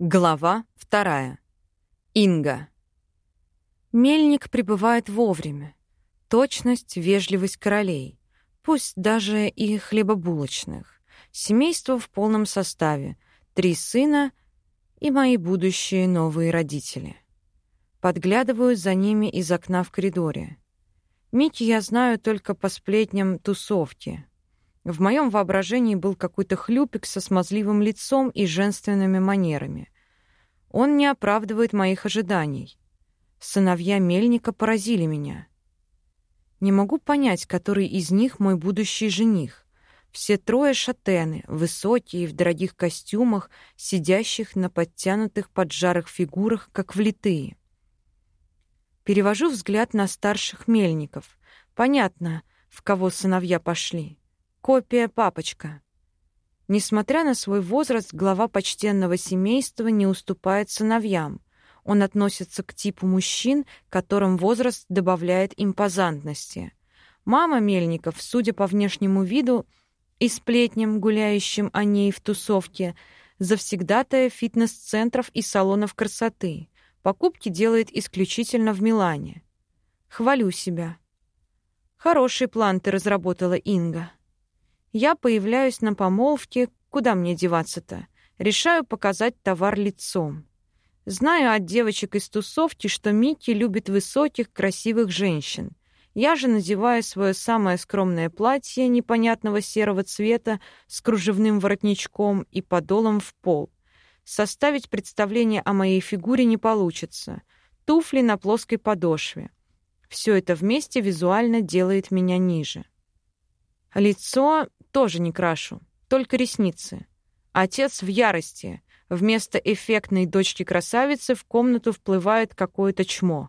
Глава вторая. Инга. Мельник прибывает вовремя. Точность, вежливость королей. Пусть даже и хлебобулочных. Семейство в полном составе. Три сына и мои будущие новые родители. Подглядываю за ними из окна в коридоре. Мики я знаю только по сплетням тусовки. В моем воображении был какой-то хлюпик со смазливым лицом и женственными манерами. Он не оправдывает моих ожиданий. Сыновья Мельника поразили меня. Не могу понять, который из них мой будущий жених. Все трое шатены, высокие, в дорогих костюмах, сидящих на подтянутых поджарых фигурах, как влитые. Перевожу взгляд на старших мельников. Понятно, в кого сыновья пошли. Копия папочка. Несмотря на свой возраст, глава почтенного семейства не уступает сыновьям. Он относится к типу мужчин, которым возраст добавляет импозантности. Мама Мельников, судя по внешнему виду и сплетням, гуляющим о ней в тусовке, завсегдатая фитнес-центров и салонов красоты. Покупки делает исключительно в Милане. Хвалю себя. Хороший план ты разработала, Инга. Я появляюсь на помолвке, куда мне деваться-то? Решаю показать товар лицом. Знаю от девочек из тусовки, что Микки любит высоких, красивых женщин. Я же надеваю свое самое скромное платье непонятного серого цвета с кружевным воротничком и подолом в пол. Составить представление о моей фигуре не получится. Туфли на плоской подошве. Все это вместе визуально делает меня ниже. Лицо тоже не крашу, только ресницы. Отец в ярости. Вместо эффектной дочки-красавицы в комнату вплывает какое-то чмо.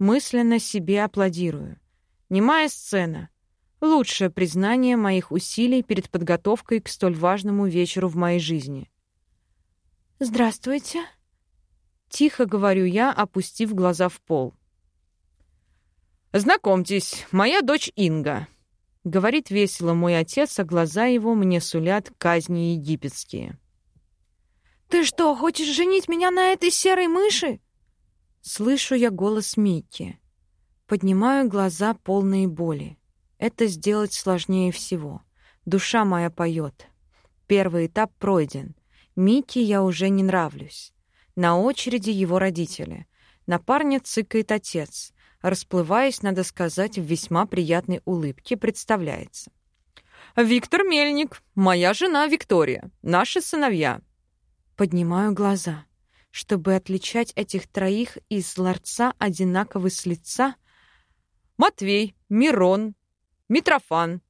Мысленно себе аплодирую. Немая сцена. Лучшее признание моих усилий перед подготовкой к столь важному вечеру в моей жизни. «Здравствуйте», — тихо говорю я, опустив глаза в пол. «Знакомьтесь, моя дочь Инга», Говорит весело мой отец, а глаза его мне сулят казни египетские. «Ты что, хочешь женить меня на этой серой мыши?» Слышу я голос Микки. Поднимаю глаза, полные боли. Это сделать сложнее всего. Душа моя поет. Первый этап пройден. Микки я уже не нравлюсь. На очереди его родители. На парня цыкает отец расплываясь, надо сказать, в весьма приятной улыбке, представляется. «Виктор Мельник, моя жена Виктория, наши сыновья». Поднимаю глаза. Чтобы отличать этих троих из ларца одинаково с лица, Матвей, Мирон, Митрофан.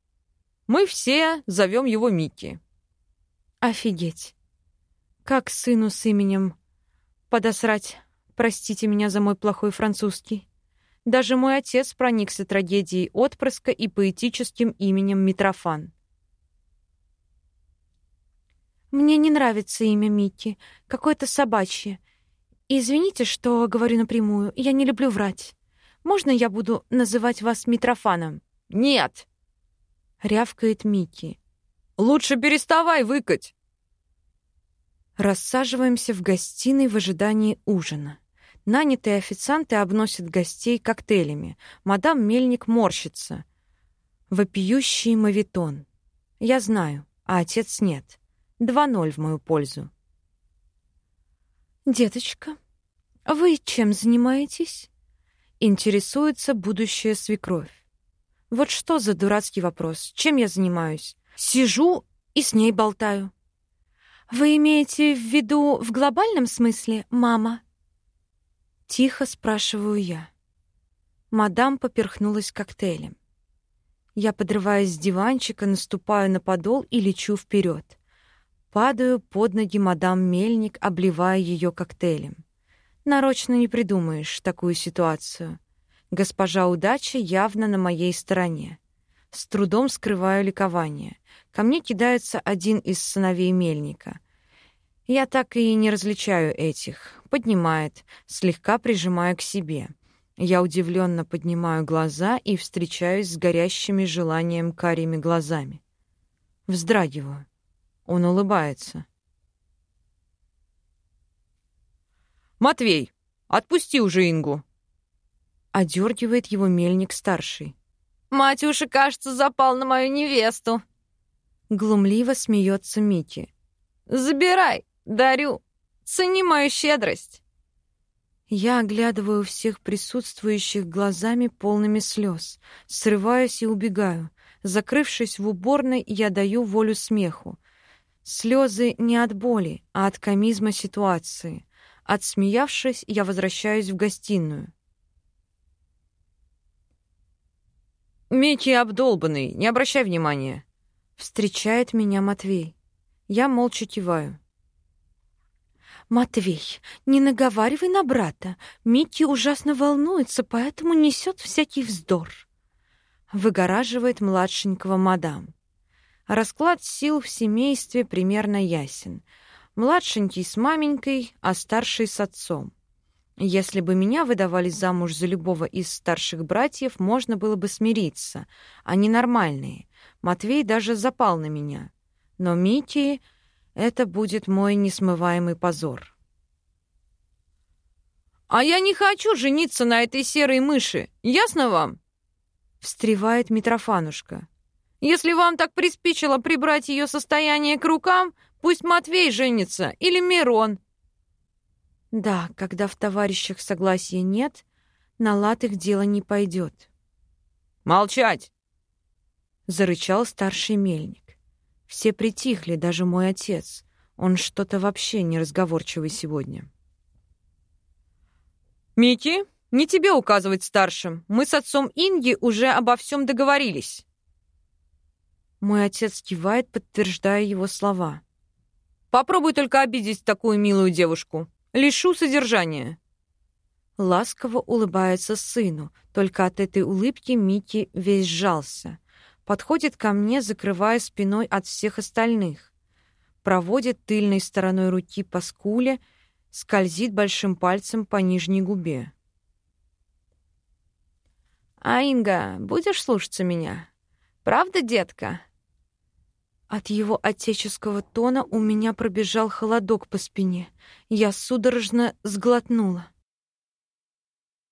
Мы все зовем его Микки. Офигеть. Как сыну с именем подосрать. Простите меня за мой плохой французский. Даже мой отец проникся трагедией отпрыска и поэтическим именем Митрофан. «Мне не нравится имя Микки. Какое-то собачье. Извините, что говорю напрямую. Я не люблю врать. Можно я буду называть вас Митрофаном?» «Нет!» — рявкает Микки. «Лучше переставай выкать!» Рассаживаемся в гостиной в ожидании ужина. Нанятые официанты обносят гостей коктейлями. Мадам Мельник морщится. Вопиющий мавитон. Я знаю, а отец нет. Два ноль в мою пользу. «Деточка, вы чем занимаетесь?» Интересуется будущая свекровь. Вот что за дурацкий вопрос? Чем я занимаюсь? Сижу и с ней болтаю. «Вы имеете в виду в глобальном смысле, мама?» Тихо спрашиваю я. Мадам поперхнулась коктейлем. Я подрываюсь с диванчика, наступаю на подол и лечу вперед. Падаю под ноги мадам Мельник, обливая ее коктейлем. Нарочно не придумаешь такую ситуацию. Госпожа удача явно на моей стороне. С трудом скрываю ликование. Ко мне кидается один из сыновей Мельника. Я так и не различаю этих. Поднимает, слегка прижимая к себе. Я удивленно поднимаю глаза и встречаюсь с горящими желанием карими глазами. Вздрагиваю. Он улыбается. «Матвей, отпусти уже Ингу!» Одергивает его мельник-старший. «Матюша, кажется, запал на мою невесту!» Глумливо смеется Микки. «Забирай, дарю, цени мою щедрость!» Я оглядываю всех присутствующих глазами полными слез, срываюсь и убегаю. Закрывшись в уборной, я даю волю смеху. Слезы не от боли, а от комизма ситуации. Отсмеявшись, я возвращаюсь в гостиную. «Микки обдолбанный, не обращай внимания!» Встречает меня Матвей. Я молча киваю. «Матвей, не наговаривай на брата. Микки ужасно волнуется, поэтому несет всякий вздор». Выгораживает младшенького мадам. Расклад сил в семействе примерно ясен. Младшенький с маменькой, а старший с отцом. Если бы меня выдавали замуж за любого из старших братьев, можно было бы смириться. Они нормальные. Матвей даже запал на меня. Но Мити это будет мой несмываемый позор. «А я не хочу жениться на этой серой мыши, ясно вам?» Встревает Митрофанушка. «Если вам так приспичило прибрать ее состояние к рукам, пусть Матвей женится или Мирон». Да, когда в товарищах согласия нет, на лад их дело не пойдет. «Молчать!» — зарычал старший мельник. Все притихли, даже мой отец. Он что-то вообще неразговорчивый сегодня. «Микки, не тебе указывать старшим. Мы с отцом Инги уже обо всем договорились». Мой отец кивает, подтверждая его слова. «Попробуй только обидеть такую милую девушку. Лишу содержания». Ласково улыбается сыну, только от этой улыбки Микки весь сжался подходит ко мне, закрывая спиной от всех остальных, проводит тыльной стороной руки по скуле, скользит большим пальцем по нижней губе. «А, будешь слушаться меня? Правда, детка?» От его отеческого тона у меня пробежал холодок по спине. Я судорожно сглотнула.